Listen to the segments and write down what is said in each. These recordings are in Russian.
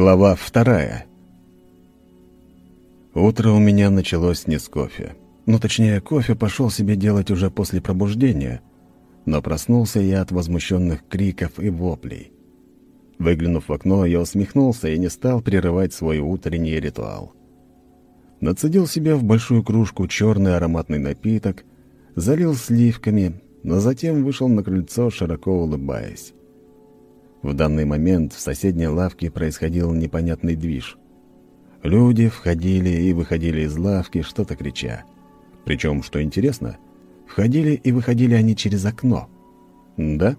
Глава вторая. Утро у меня началось не с кофе. Ну, точнее, кофе пошел себе делать уже после пробуждения, но проснулся я от возмущенных криков и воплей. Выглянув в окно, я усмехнулся и не стал прерывать свой утренний ритуал. Нацедил себе в большую кружку черный ароматный напиток, залил сливками, но затем вышел на крыльцо, широко улыбаясь. В данный момент в соседней лавке происходил непонятный движ. Люди входили и выходили из лавки, что-то крича. Причем, что интересно, входили и выходили они через окно. Да,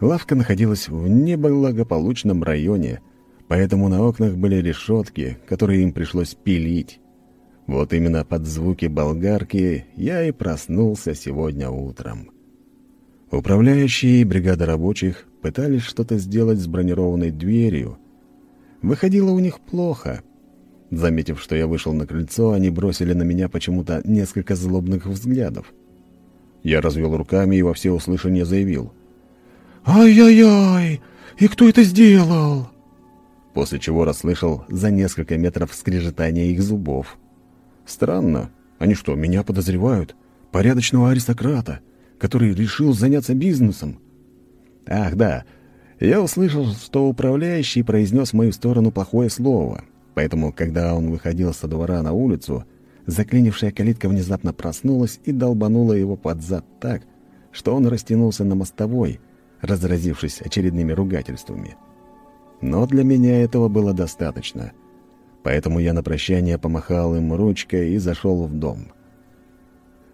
лавка находилась в неблагополучном районе, поэтому на окнах были решетки, которые им пришлось пилить. Вот именно под звуки болгарки я и проснулся сегодня утром. Управляющие и бригада рабочих пытались что-то сделать с бронированной дверью. Выходило у них плохо. Заметив, что я вышел на крыльцо, они бросили на меня почему-то несколько злобных взглядов. Я развел руками и во всеуслышание заявил. «Ай-яй-яй! И кто это сделал?» После чего расслышал за несколько метров скрежетания их зубов. «Странно. Они что, меня подозревают? Порядочного аристократа?» который решил заняться бизнесом. Ах, да, я услышал, что управляющий произнес в мою сторону плохое слово, поэтому, когда он выходил со двора на улицу, заклинившая калитка внезапно проснулась и долбанула его под зад так, что он растянулся на мостовой, разразившись очередными ругательствами. Но для меня этого было достаточно, поэтому я на прощание помахал им ручкой и зашел в дом.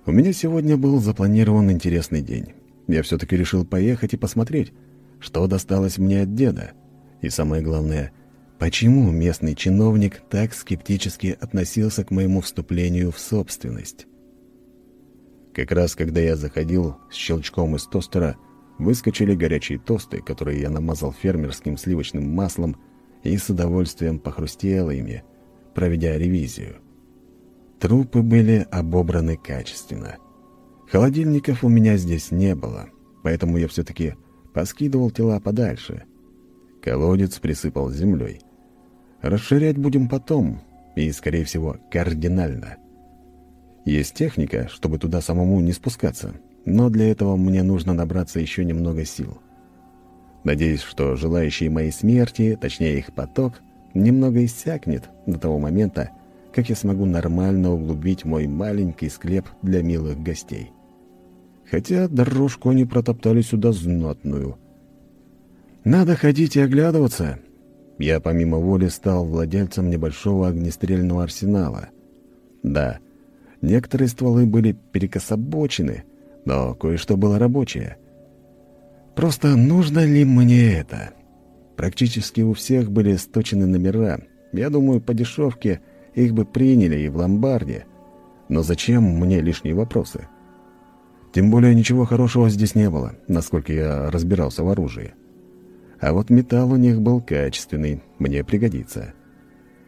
У меня сегодня был запланирован интересный день. Я все-таки решил поехать и посмотреть, что досталось мне от деда. И самое главное, почему местный чиновник так скептически относился к моему вступлению в собственность. Как раз когда я заходил с щелчком из тостера, выскочили горячие тосты, которые я намазал фермерским сливочным маслом и с удовольствием похрустел ими, проведя ревизию. Трупы были обобраны качественно. Холодильников у меня здесь не было, поэтому я все-таки поскидывал тела подальше. Колодец присыпал землей. Расширять будем потом, и, скорее всего, кардинально. Есть техника, чтобы туда самому не спускаться, но для этого мне нужно набраться еще немного сил. Надеюсь, что желающие моей смерти, точнее их поток, немного иссякнет до того момента, как я смогу нормально углубить мой маленький склеп для милых гостей. Хотя дорожку они протоптали сюда знатную. Надо ходить и оглядываться. Я помимо воли стал владельцем небольшого огнестрельного арсенала. Да, некоторые стволы были перекособочены, но кое-что было рабочее. Просто нужно ли мне это? Практически у всех были сточены номера. Я думаю, по дешевке их бы приняли и в ломбарде. Но зачем мне лишние вопросы? Тем более ничего хорошего здесь не было, насколько я разбирался в оружии. А вот металл у них был качественный, мне пригодится.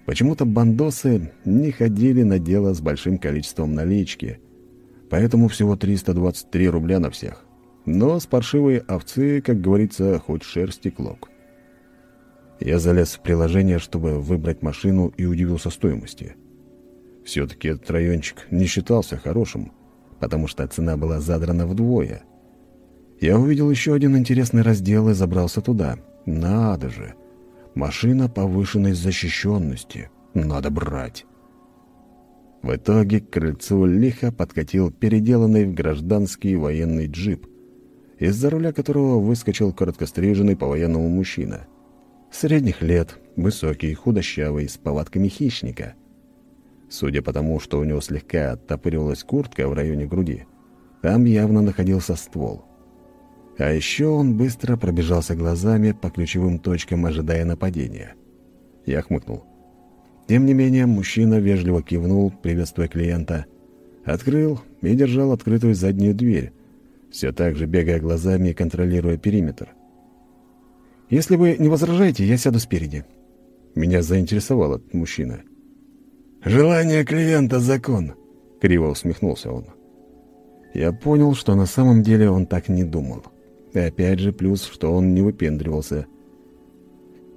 Почему-то бандосы не ходили на дело с большим количеством налички, поэтому всего 323 рубля на всех. Но с паршивой овцы, как говорится, хоть шерсти клок. Я залез в приложение, чтобы выбрать машину и удивился стоимости. Все-таки этот райончик не считался хорошим, потому что цена была задрана вдвое. Я увидел еще один интересный раздел и забрался туда. Надо же! Машина повышенной защищенности. Надо брать. В итоге к крыльцу лихо подкатил переделанный в гражданский военный джип, из-за руля которого выскочил короткостриженный по-военному мужчина — Средних лет, высокий, худощавый, с повадками хищника. Судя по тому, что у него слегка оттопыривалась куртка в районе груди, там явно находился ствол. А еще он быстро пробежался глазами по ключевым точкам, ожидая нападения. Я хмыкнул. Тем не менее, мужчина вежливо кивнул, приветствуя клиента, открыл и держал открытую заднюю дверь, все так же бегая глазами и контролируя периметр. Если вы не возражаете, я сяду спереди». Меня заинтересовал этот мужчина. «Желание клиента — закон», — криво усмехнулся он. Я понял, что на самом деле он так не думал. И опять же плюс, что он не выпендривался.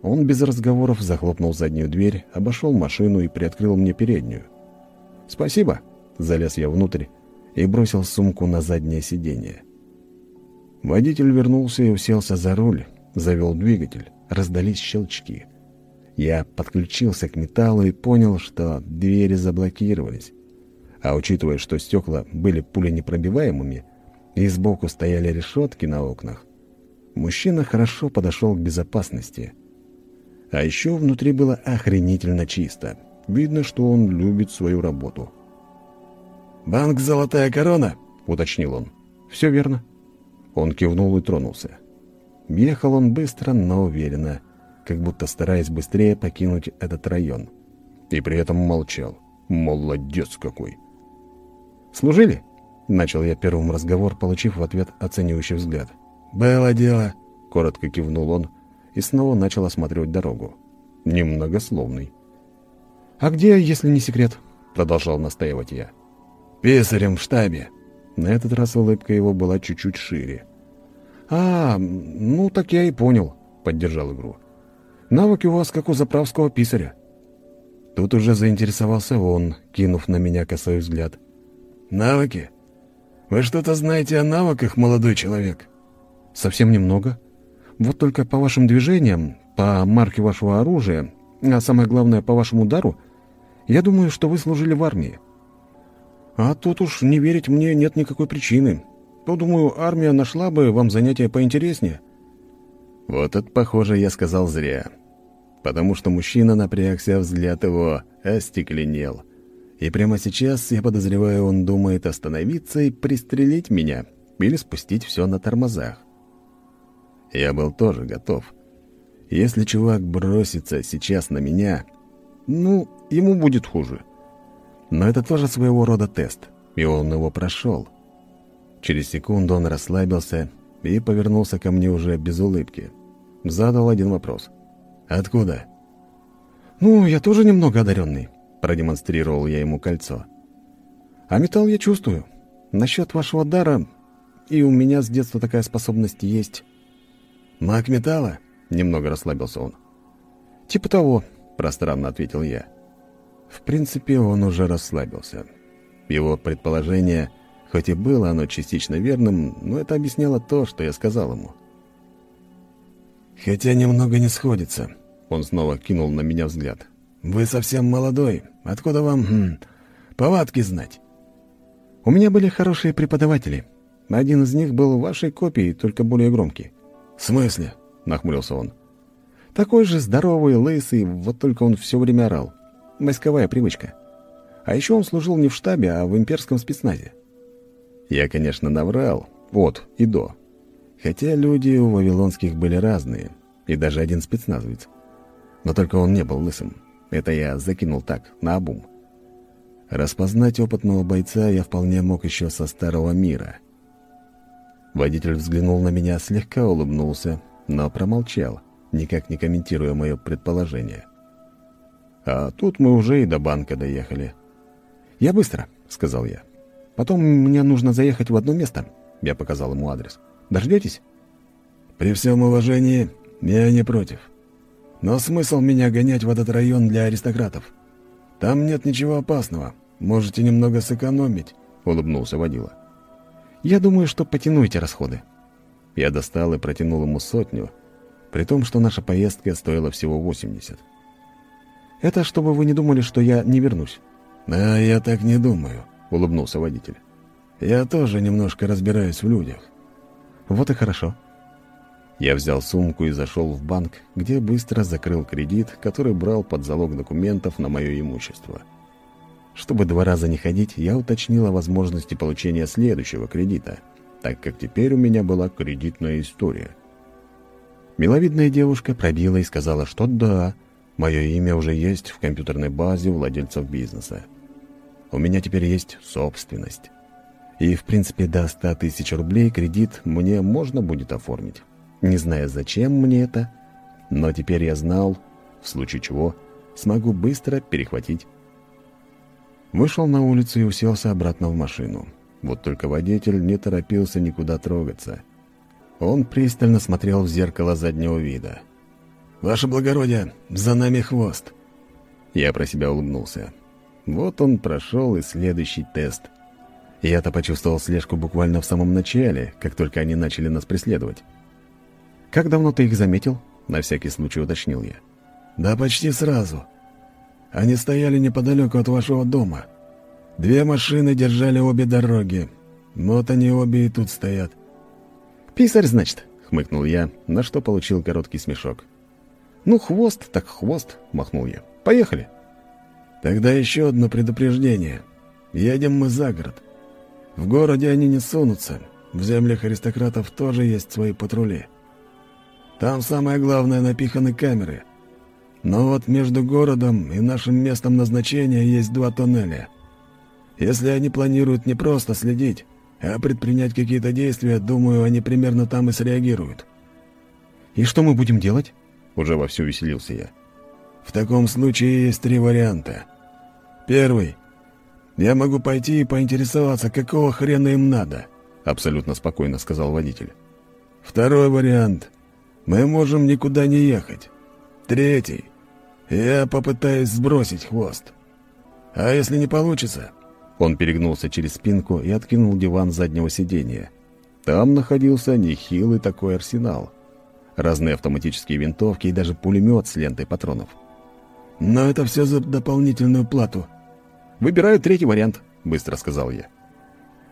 Он без разговоров захлопнул заднюю дверь, обошел машину и приоткрыл мне переднюю. «Спасибо!» — залез я внутрь и бросил сумку на заднее сиденье. Водитель вернулся и уселся за руль, завел двигатель, раздались щелчки. Я подключился к металлу и понял, что двери заблокировались. А учитывая, что стекла были пуленепробиваемыми и сбоку стояли решетки на окнах, мужчина хорошо подошел к безопасности. А еще внутри было охренительно чисто. Видно, что он любит свою работу. «Банк «Золотая корона»?» — уточнил он. «Все верно». Он кивнул и тронулся. Ехал он быстро, но уверенно, как будто стараясь быстрее покинуть этот район. И при этом молчал. Молодец какой! «Служили?» — начал я первым разговор, получив в ответ оценивающий взгляд. «Было дело», — коротко кивнул он и снова начал осматривать дорогу. Немногословный. «А где, если не секрет?» — продолжал настаивать я. «Писарем в штабе». На этот раз улыбка его была чуть-чуть шире. «А, ну так я и понял», — поддержал игру. «Навыки у вас как у заправского писаря». Тут уже заинтересовался он, кинув на меня косой взгляд. «Навыки? Вы что-то знаете о навыках, молодой человек?» «Совсем немного. Вот только по вашим движениям, по марке вашего оружия, а самое главное, по вашему удару, я думаю, что вы служили в армии. А тут уж не верить мне нет никакой причины. То, думаю, армия нашла бы вам занятие поинтереснее». Вот это, похоже, я сказал зря. Потому что мужчина напрягся, взгляд его остекленел. И прямо сейчас, я подозреваю, он думает остановиться и пристрелить меня или спустить все на тормозах. Я был тоже готов. Если чувак бросится сейчас на меня, ну, ему будет хуже. Но это тоже своего рода тест, и он его прошел. Через секунду он расслабился и повернулся ко мне уже без улыбки. Задал один вопрос. «Откуда?» «Ну, я тоже немного одаренный», — продемонстрировал я ему кольцо. «А металл я чувствую. Насчет вашего дара, и у меня с детства такая способность есть». «Маг металла?» — немного расслабился он. «Типа того», — пространно ответил я. В принципе, он уже расслабился. Его предположение — Хоть и было оно частично верным, но это объясняло то, что я сказал ему. «Хотя немного не сходится», — он снова кинул на меня взгляд. «Вы совсем молодой. Откуда вам хм, повадки знать?» «У меня были хорошие преподаватели. Один из них был вашей копией, только более громкий». «В смысле?» — нахмурился он. «Такой же здоровый, лысый, вот только он все время орал. Войсковая привычка. А еще он служил не в штабе, а в имперском спецназе. Я, конечно, наврал, от и до. Хотя люди у вавилонских были разные, и даже один спецназовец. Но только он не был лысым. Это я закинул так, на обум. Распознать опытного бойца я вполне мог еще со старого мира. Водитель взглянул на меня, слегка улыбнулся, но промолчал, никак не комментируя мое предположение. А тут мы уже и до банка доехали. «Я быстро», — сказал я. Потом мне нужно заехать в одно место. Я показал ему адрес. Дождетесь? При всем уважении, я не против. Но смысл меня гонять в этот район для аристократов? Там нет ничего опасного. Можете немного сэкономить, улыбнулся водила. Я думаю, что потяну эти расходы. Я достал и протянул ему сотню, при том, что наша поездка стоила всего 80. Это чтобы вы не думали, что я не вернусь. А я так не думаю улыбнулся водитель. «Я тоже немножко разбираюсь в людях». «Вот и хорошо». Я взял сумку и зашел в банк, где быстро закрыл кредит, который брал под залог документов на мое имущество. Чтобы два раза не ходить, я уточнил о возможности получения следующего кредита, так как теперь у меня была кредитная история. Миловидная девушка пробила и сказала, что да, мое имя уже есть в компьютерной базе владельцев бизнеса. У меня теперь есть собственность. И, в принципе, до 100 тысяч рублей кредит мне можно будет оформить. Не зная, зачем мне это, но теперь я знал, в случае чего, смогу быстро перехватить. Вышел на улицу и уселся обратно в машину. Вот только водитель не торопился никуда трогаться. Он пристально смотрел в зеркало заднего вида. «Ваше благородие, за нами хвост!» Я про себя улыбнулся. Вот он прошел и следующий тест. Я-то почувствовал слежку буквально в самом начале, как только они начали нас преследовать. «Как давно ты их заметил?» — на всякий случай уточнил я. «Да почти сразу. Они стояли неподалеку от вашего дома. Две машины держали обе дороги. Вот они обе и тут стоят». «Писарь, значит?» — хмыкнул я, на что получил короткий смешок. «Ну, хвост так хвост», — махнул я. «Поехали». «Тогда еще одно предупреждение. Едем мы за город. В городе они не сунутся. В землях аристократов тоже есть свои патрули. Там самое главное напиханы камеры. Но вот между городом и нашим местом назначения есть два тоннеля. Если они планируют не просто следить, а предпринять какие-то действия, думаю, они примерно там и среагируют. «И что мы будем делать?» Уже вовсю веселился я. «В таком случае есть три варианта. Первый. Я могу пойти и поинтересоваться, какого хрена им надо», абсолютно спокойно сказал водитель. «Второй вариант. Мы можем никуда не ехать. Третий. Я попытаюсь сбросить хвост. А если не получится, он перегнулся через спинку и откинул диван заднего сиденья. Там находился нехилый такой арсенал. Разные автоматические винтовки и даже пулемет с лентой патронов. «Но это все за дополнительную плату». «Выбираю третий вариант», — быстро сказал я.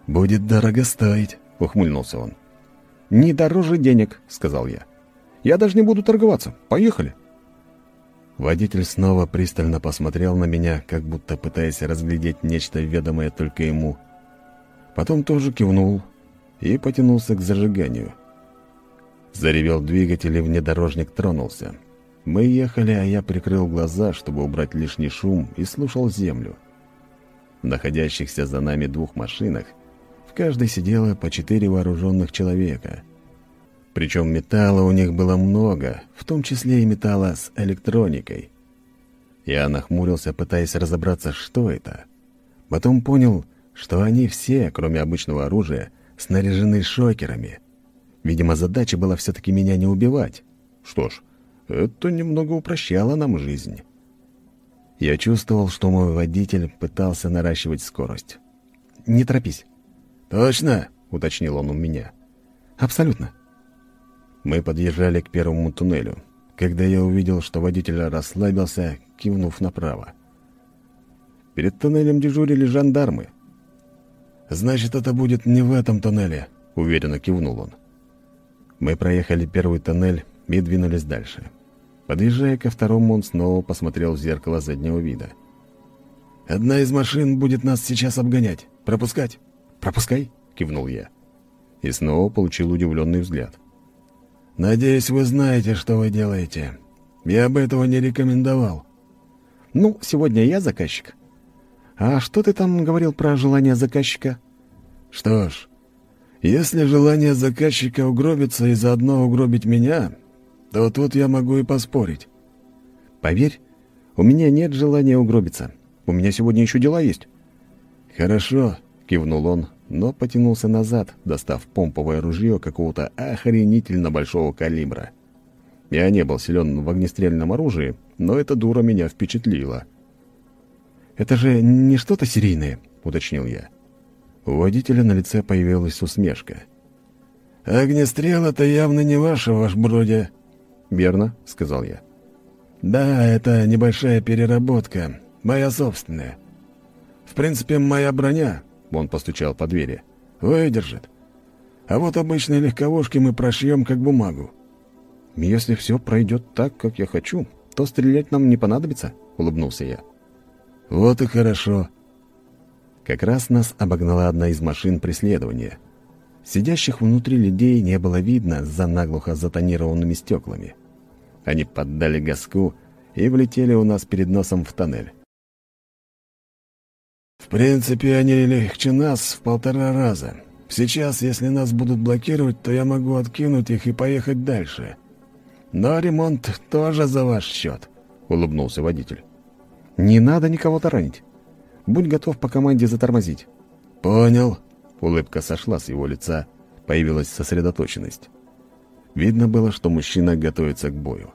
«Будет дорого стоить», — ухмыльнулся он. «Не дороже денег», — сказал я. «Я даже не буду торговаться. Поехали». Водитель снова пристально посмотрел на меня, как будто пытаясь разглядеть нечто ведомое только ему. Потом тоже кивнул и потянулся к зажиганию. Заревел двигатель, и внедорожник тронулся. Мы ехали, а я прикрыл глаза, чтобы убрать лишний шум, и слушал землю. В находящихся за нами двух машинах в каждой сидело по четыре вооруженных человека — причем металла у них было много, в том числе и металла с электроникой. Я нахмурился, пытаясь разобраться, что это. Потом понял, что они все, кроме обычного оружия, снаряжены шокерами. Видимо, задача была все-таки меня не убивать. Что ж, это немного упрощало нам жизнь. Я чувствовал, что мой водитель пытался наращивать скорость. «Не торопись». «Точно?» — уточнил он у меня. «Абсолютно». Мы подъезжали к первому туннелю, когда я увидел, что водитель расслабился, кивнув направо. Перед туннелем дежурили жандармы. «Значит, это будет не в этом туннеле», — уверенно кивнул он. Мы проехали первый тоннель и двинулись дальше. Подъезжая ко второму, он снова посмотрел в зеркало заднего вида. «Одна из машин будет нас сейчас обгонять. Пропускать?» «Пропускай», — кивнул я. И снова получил удивленный взгляд. «Надеюсь, вы знаете, что вы делаете. Я бы этого не рекомендовал». «Ну, сегодня я заказчик. А что ты там говорил про желание заказчика?» «Что ж, если желание заказчика угробиться и заодно угробить меня, то тут я могу и поспорить». «Поверь, у меня нет желания угробиться. У меня сегодня еще дела есть». «Хорошо», — кивнул он, но потянулся назад, достав помповое ружье какого-то охренительно большого калибра. Я не был силен в огнестрельном оружии, но эта дура меня впечатлила. «Это же не что-то серийное», — уточнил я. У водителя на лице появилась усмешка. «Огнестрел — это явно не ваше, ваш бродя». «Верно», — сказал я. «Да, это небольшая переработка, моя собственная. В принципе, моя броня, он постучал по двери. «Выдержит. А вот обычные легковушки мы прошьем как бумагу». «Если все пройдет так, как я хочу, то стрелять нам не понадобится», — улыбнулся я. «Вот и хорошо». Как раз нас обогнала одна из машин преследования. Сидящих внутри людей не было видно за наглухо затонированными стеклами. Они поддали газку и влетели у нас перед носом в тоннель. В принципе, они легче нас в полтора раза. Сейчас, если нас будут блокировать, то я могу откинуть их и поехать дальше. Но ремонт тоже за ваш счет», — улыбнулся водитель. «Не надо никого таранить. Будь готов по команде затормозить». «Понял». Улыбка сошла с его лица, появилась сосредоточенность. Видно было, что мужчина готовится к бою.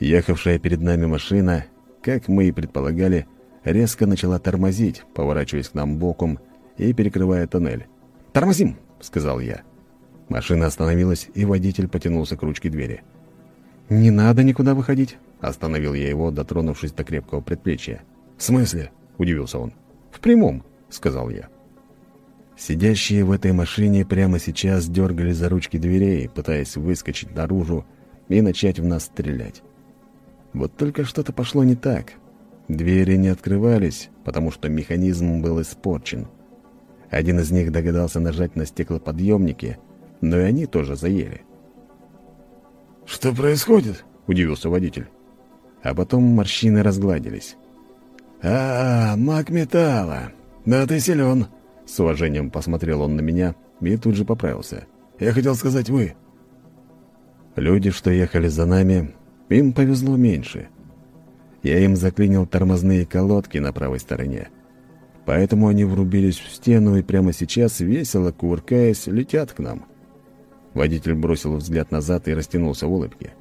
Ехавшая перед нами машина, как мы и предполагали, резко начала тормозить, поворачиваясь к нам боком и перекрывая тоннель. «Тормозим!» — сказал я. Машина остановилась, и водитель потянулся к ручке двери. «Не надо никуда выходить», — остановил я его, дотронувшись до крепкого предплечья. «В смысле?» — удивился он. «В прямом», — сказал я. Сидящие в этой машине прямо сейчас дергали за ручки дверей, пытаясь выскочить наружу и начать в нас стрелять. Вот только что-то пошло не так. Двери не открывались, потому что механизм был испорчен. Один из них догадался нажать на стеклоподъемники, но и они тоже заели. «Что происходит?» — удивился водитель. А потом морщины разгладились. «А, -а маг металла! Да ты силен!» С уважением посмотрел он на меня и тут же поправился. «Я хотел сказать вы». Люди, что ехали за нами, им повезло меньше. Я им заклинил тормозные колодки на правой стороне. Поэтому они врубились в стену и прямо сейчас, весело кувыркаясь, летят к нам. Водитель бросил взгляд назад и растянулся в улыбке.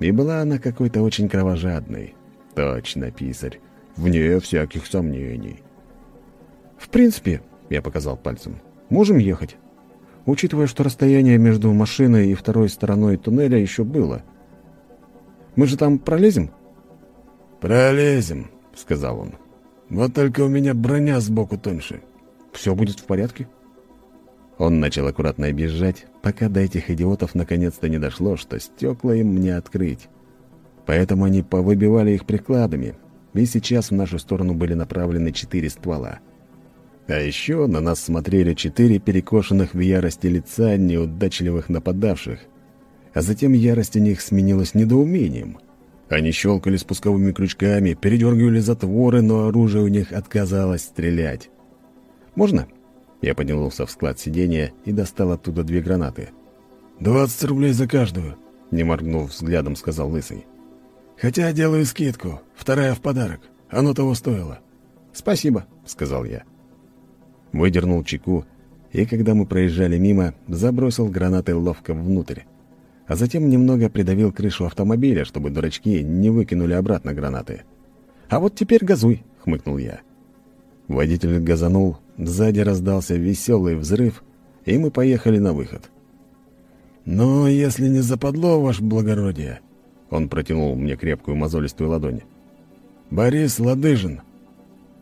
И была она какой-то очень кровожадной. Точно, писарь. Вне всяких сомнений. «В принципе», — я показал пальцем, — «можем ехать. Учитывая, что расстояние между машиной и второй стороной туннеля еще было. Мы же там пролезем?» «Пролезем», — сказал он. «Вот только у меня броня сбоку тоньше». «Все будет в порядке?» Он начал аккуратно объезжать, пока до этих идиотов наконец-то не дошло, что стекла им не открыть. Поэтому они повыбивали их прикладами, и сейчас в нашу сторону были направлены четыре ствола. А еще на нас смотрели четыре перекошенных в ярости лица неудачливых нападавших, а затем ярость у них сменилась недоумением. Они щелкали спусковыми крючками, передергивали затворы, но оружие у них отказалось стрелять. «Можно?» Я поднялся в склад сидения и достал оттуда две гранаты. «Двадцать рублей за каждую», — не моргнув взглядом, сказал Лысый. «Хотя делаю скидку. Вторая в подарок. Оно того стоило». «Спасибо», — сказал я. Выдернул чеку, и когда мы проезжали мимо, забросил гранаты ловко внутрь. А затем немного придавил крышу автомобиля, чтобы дурачки не выкинули обратно гранаты. «А вот теперь газуй», — хмыкнул я. Водитель газанул, Сзади раздался веселый взрыв, и мы поехали на выход. «Но если не западло, ваше благородие...» Он протянул мне крепкую мозолистую ладонь. «Борис Ладыжин».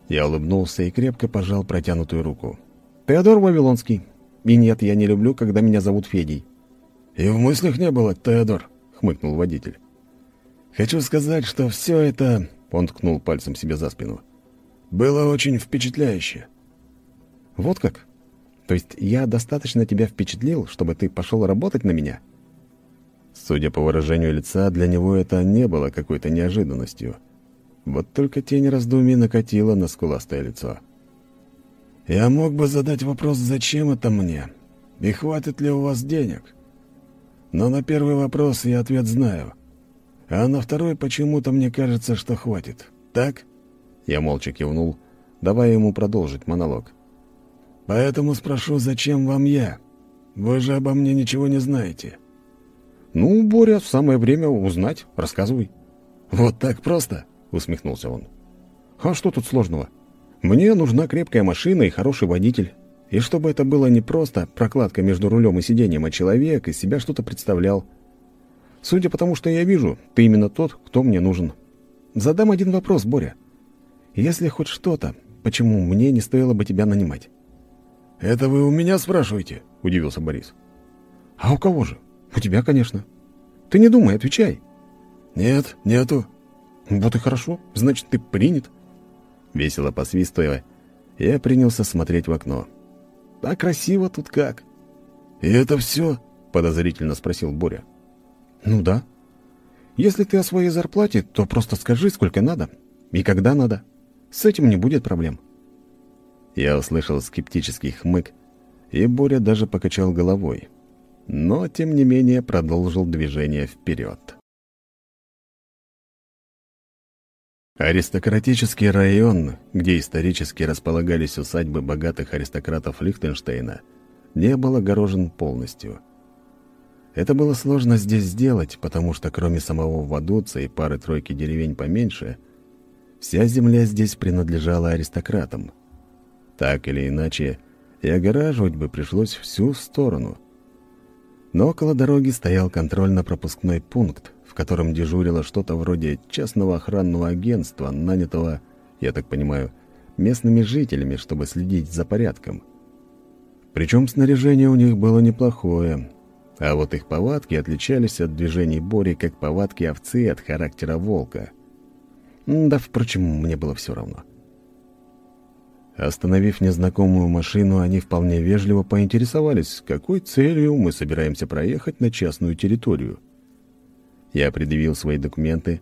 Я улыбнулся и крепко пожал протянутую руку. «Теодор Вавилонский. И нет, я не люблю, когда меня зовут Федей». «И в мыслях не было, Теодор», — хмыкнул водитель. «Хочу сказать, что все это...» — он ткнул пальцем себе за спину. «Было очень впечатляюще. «Вот как? То есть я достаточно тебя впечатлил, чтобы ты пошел работать на меня?» Судя по выражению лица, для него это не было какой-то неожиданностью. Вот только тень раздумий накатила на скуластое лицо. «Я мог бы задать вопрос, зачем это мне? И хватит ли у вас денег? Но на первый вопрос я ответ знаю. А на второй почему-то мне кажется, что хватит. Так?» Я молча кивнул, давая ему продолжить монолог. Поэтому спрошу, зачем вам я? Вы же обо мне ничего не знаете». «Ну, Боря, самое время узнать. Рассказывай». «Вот так просто?» — усмехнулся он. «А что тут сложного? Мне нужна крепкая машина и хороший водитель. И чтобы это было не просто прокладка между рулем и сиденьем, а человек из себя что-то представлял. Судя по тому, что я вижу, ты именно тот, кто мне нужен. Задам один вопрос, Боря. Если хоть что-то, почему мне не стоило бы тебя нанимать?» «Это вы у меня спрашиваете?» — удивился Борис. «А у кого же? У тебя, конечно. Ты не думай, отвечай». «Нет, нету». «Вот и хорошо. Значит, ты принят». Весело посвистывая, я принялся смотреть в окно. «А красиво тут как». «И это все?» — подозрительно спросил Боря. «Ну да. Если ты о своей зарплате, то просто скажи, сколько надо и когда надо. С этим не будет проблем». Я услышал скептический хмык, и Боря даже покачал головой. Но, тем не менее, продолжил движение вперед. Аристократический район, где исторически располагались усадьбы богатых аристократов Лихтенштейна, не был огорожен полностью. Это было сложно здесь сделать, потому что кроме самого Вадуца и пары-тройки деревень поменьше, вся земля здесь принадлежала аристократам. Так или иначе, и огораживать бы пришлось всю сторону. Но около дороги стоял контрольно-пропускной пункт, в котором дежурило что-то вроде частного охранного агентства, нанятого, я так понимаю, местными жителями, чтобы следить за порядком. Причем снаряжение у них было неплохое, а вот их повадки отличались от движений Бори, как повадки овцы от характера волка. Да, впрочем, мне было все равно. Остановив незнакомую машину, они вполне вежливо поинтересовались, какой целью мы собираемся проехать на частную территорию. Я предъявил свои документы,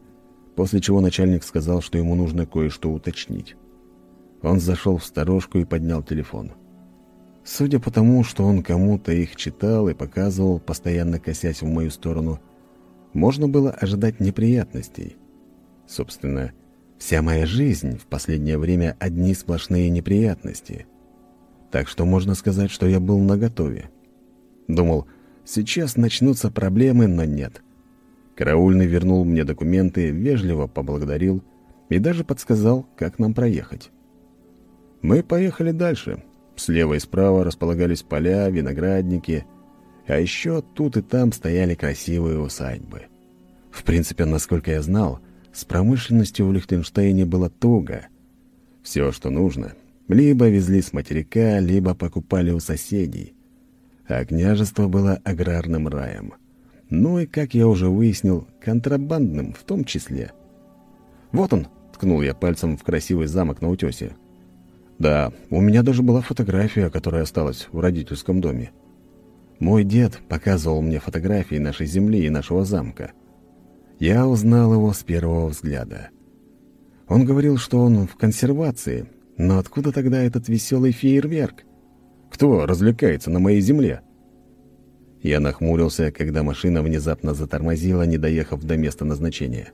после чего начальник сказал, что ему нужно кое-что уточнить. Он зашел в сторожку и поднял телефон. Судя по тому, что он кому-то их читал и показывал, постоянно косясь в мою сторону, можно было ожидать неприятностей. Собственно, вся моя жизнь в последнее время одни сплошные неприятности. Так что можно сказать, что я был наготове. Думал, сейчас начнутся проблемы, но нет. Караульный вернул мне документы, вежливо поблагодарил и даже подсказал, как нам проехать. Мы поехали дальше — Слева и справа располагались поля, виноградники, а еще тут и там стояли красивые усадьбы. В принципе, насколько я знал, с промышленностью в Лихтенштейне было туго. Все, что нужно, либо везли с материка, либо покупали у соседей. А княжество было аграрным раем. Ну и, как я уже выяснил, контрабандным в том числе. «Вот он!» — ткнул я пальцем в красивый замок на утесе. Да, у меня даже была фотография, которая осталась в родительском доме. Мой дед показывал мне фотографии нашей земли и нашего замка. Я узнал его с первого взгляда. Он говорил, что он в консервации, но откуда тогда этот веселый фейерверк? Кто развлекается на моей земле? Я нахмурился, когда машина внезапно затормозила, не доехав до места назначения.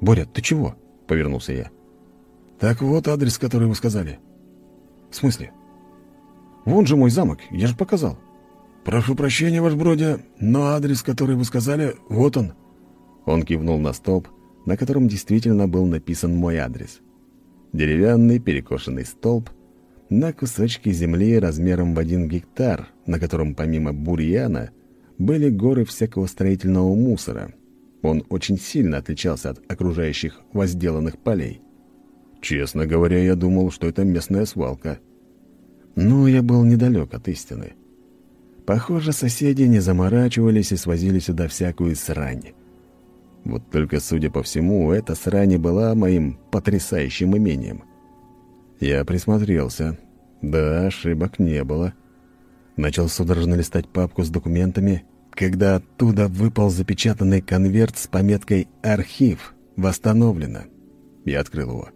«Боря, ты чего?» — повернулся я. «Так вот адрес, который вы сказали». «В смысле?» «Вон же мой замок, я же показал». «Прошу прощения, ваш бродя, но адрес, который вы сказали, вот он». Он кивнул на столб, на котором действительно был написан мой адрес. Деревянный перекошенный столб на кусочке земли размером в один гектар, на котором помимо бурьяна были горы всякого строительного мусора. Он очень сильно отличался от окружающих возделанных полей. Честно говоря, я думал, что это местная свалка. Но я был недалек от истины. Похоже, соседи не заморачивались и свозили сюда всякую срань. Вот только, судя по всему, эта срань была моим потрясающим имением. Я присмотрелся. Да, ошибок не было. Начал судорожно листать папку с документами, когда оттуда выпал запечатанный конверт с пометкой «Архив. Восстановлено». Я открыл его.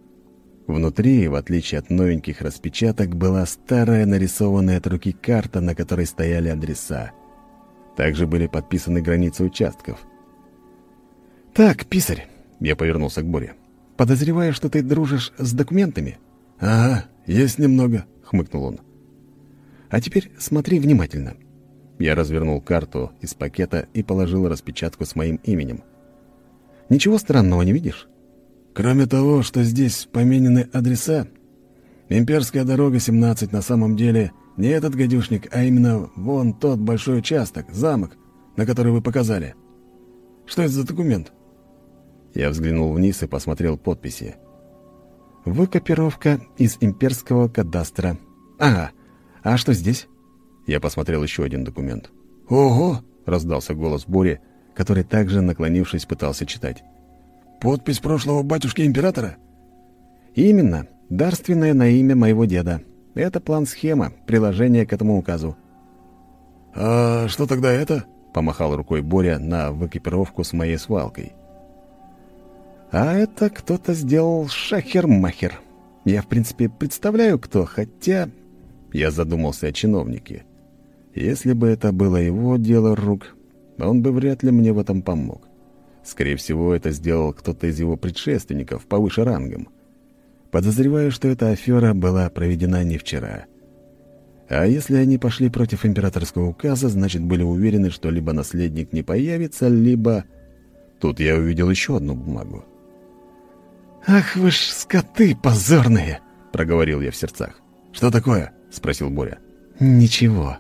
Внутри, в отличие от новеньких распечаток, была старая нарисованная от руки карта, на которой стояли адреса. Также были подписаны границы участков. «Так, писарь», — я повернулся к Боре, — «подозреваю, что ты дружишь с документами?» «Ага, есть немного», — хмыкнул он. «А теперь смотри внимательно». Я развернул карту из пакета и положил распечатку с моим именем. «Ничего странного не видишь?» Кроме того, что здесь поменены адреса, Имперская дорога 17 на самом деле не этот гадюшник, а именно вон тот большой участок, замок, на который вы показали. Что это за документ? Я взглянул вниз и посмотрел подписи. Выкопировка из имперского кадастра. Ага, а что здесь? Я посмотрел еще один документ. «Ого!» — раздался голос Бори, который также, наклонившись, пытался читать. Подпись прошлого батюшки-императора? Именно. Дарственное на имя моего деда. Это план-схема, приложение к этому указу. «А что тогда это?» — помахал рукой Боря на выкипировку с моей свалкой. «А это кто-то сделал шахер-махер. Я, в принципе, представляю, кто, хотя...» Я задумался о чиновнике. Если бы это было его дело рук, он бы вряд ли мне в этом помог. Скорее всего, это сделал кто-то из его предшественников повыше рангом. Подозреваю, что эта афера была проведена не вчера. А если они пошли против императорского указа, значит, были уверены, что либо наследник не появится, либо... Тут я увидел еще одну бумагу. «Ах вы ж скоты позорные!» — проговорил я в сердцах. «Что такое?» — спросил Боря. «Ничего».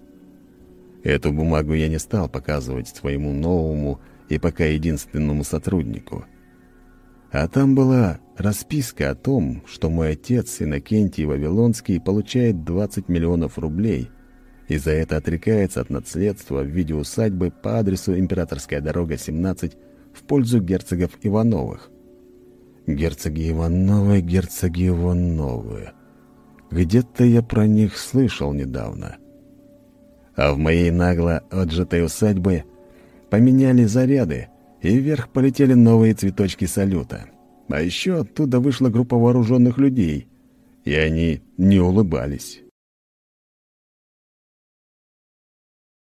Эту бумагу я не стал показывать своему новому и пока единственному сотруднику. А там была расписка о том, что мой отец, Иннокентий Вавилонский, получает 20 миллионов рублей и за это отрекается от наследства в виде усадьбы по адресу Императорская дорога, 17, в пользу герцогов Ивановых. Герцоги Ивановы, герцоги Ивановы. Где-то я про них слышал недавно. А в моей нагло отжатой усадьбе поменяли заряды, и вверх полетели новые цветочки салюта. А еще оттуда вышла группа вооруженных людей, и они не улыбались.